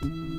Mm-hmm.